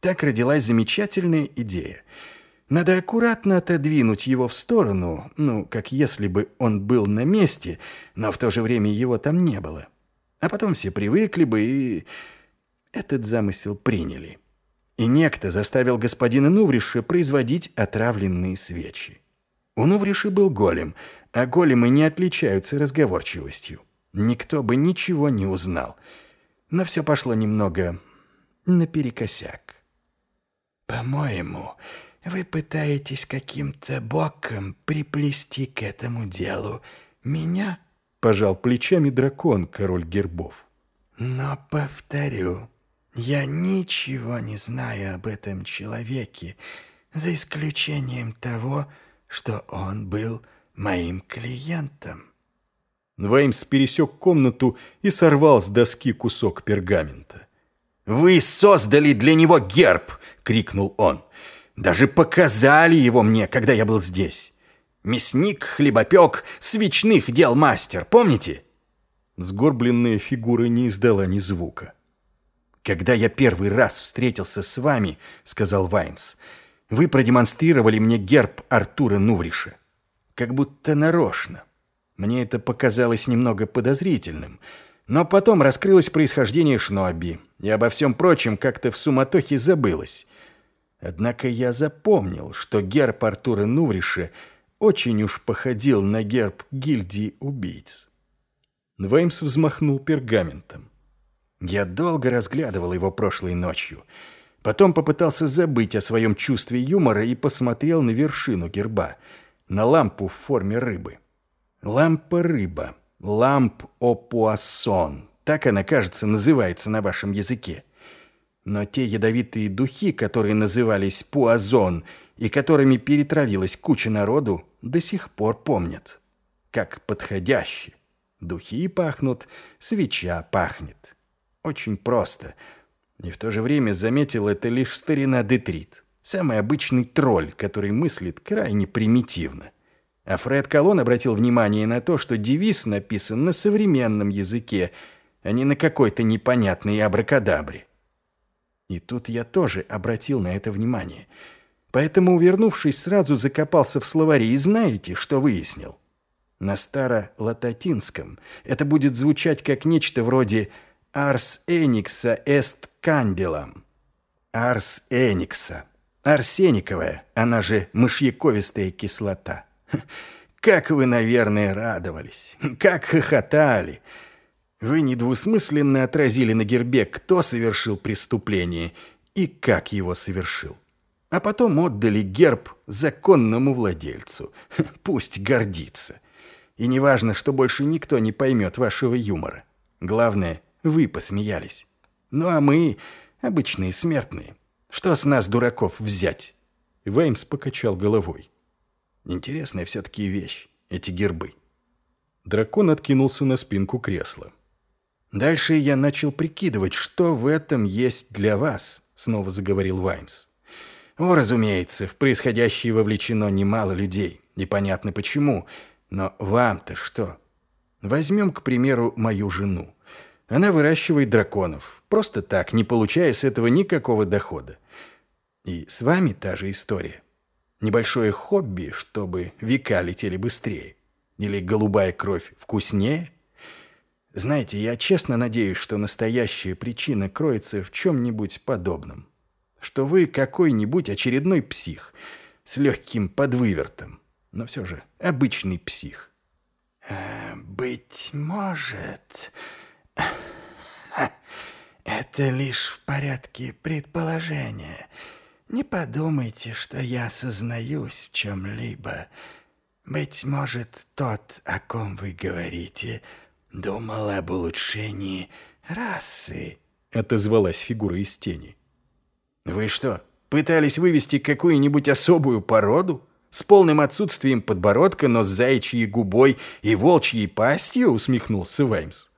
Так родилась замечательная идея. Надо аккуратно отодвинуть его в сторону, ну, как если бы он был на месте, но в то же время его там не было. А потом все привыкли бы и... Этот замысел приняли. И некто заставил господина Нувриша производить отравленные свечи. У Нувриши был голем, а големы не отличаются разговорчивостью. Никто бы ничего не узнал. Но все пошло немного наперекосяк. «По-моему, вы пытаетесь каким-то боком приплести к этому делу меня?» — пожал плечами дракон, король гербов. «Но повторю, я ничего не знаю об этом человеке, за исключением того, что он был моим клиентом». Веймс пересек комнату и сорвал с доски кусок пергамента. «Вы создали для него герб!» — крикнул он. «Даже показали его мне, когда я был здесь. Мясник, хлебопек, свечных дел мастер, помните?» Сгорбленная фигура не издала ни звука. «Когда я первый раз встретился с вами, — сказал Ваймс, — вы продемонстрировали мне герб Артура Нувриша. Как будто нарочно. Мне это показалось немного подозрительным — но потом раскрылось происхождение Шноби, и обо всем прочем как-то в суматохе забылось. Однако я запомнил, что герб Артура Нувриша очень уж походил на герб гильдии убийц. Веймс взмахнул пергаментом. Я долго разглядывал его прошлой ночью. Потом попытался забыть о своем чувстве юмора и посмотрел на вершину герба, на лампу в форме рыбы. Лампа-рыба. Ламп о пуассон. Так она, кажется, называется на вашем языке. Но те ядовитые духи, которые назывались пуазон и которыми перетравилась куча народу, до сих пор помнят. Как подходящие. Духи пахнут, свеча пахнет. Очень просто. И в то же время заметил это лишь старина Детрит. Самый обычный тролль, который мыслит крайне примитивно. А Фред Колон обратил внимание на то, что девиз написан на современном языке, а не на какой-то непонятной абракадабре. И тут я тоже обратил на это внимание. Поэтому, увернувшись, сразу закопался в словаре. И знаете, что выяснил? На старо-лататинском это будет звучать как нечто вроде «Ars Enixa est candelam». «Ars Enixa». Арсениковая, она же мышьяковистая кислота. Как вы, наверное, радовались, как хохотали. Вы недвусмысленно отразили на гербе, кто совершил преступление и как его совершил. А потом отдали герб законному владельцу. Пусть гордится. И неважно, что больше никто не поймет вашего юмора. Главное, вы посмеялись. Ну а мы, обычные смертные, что с нас, дураков, взять?» Веймс покачал головой. Интересная все-таки вещь, эти гербы. Дракон откинулся на спинку кресла. «Дальше я начал прикидывать, что в этом есть для вас», — снова заговорил Ваймс. «О, разумеется, в происходящее вовлечено немало людей. Непонятно почему. Но вам-то что? Возьмем, к примеру, мою жену. Она выращивает драконов. Просто так, не получая с этого никакого дохода. И с вами та же история. Небольшое хобби, чтобы века летели быстрее? Или голубая кровь вкуснее? Знаете, я честно надеюсь, что настоящая причина кроется в чем-нибудь подобном. Что вы какой-нибудь очередной псих с легким подвывертом, но все же обычный псих. Э, «Быть может, это лишь в порядке предположения». Не подумайте, что я осознаюсь в чем-либо. Быть может, тот, о ком вы говорите, думал об улучшении расы. Отозвалась фигура из тени. Вы что, пытались вывести какую-нибудь особую породу? С полным отсутствием подбородка, но с заячьей губой и волчьей пастью, усмехнулся Ваймс.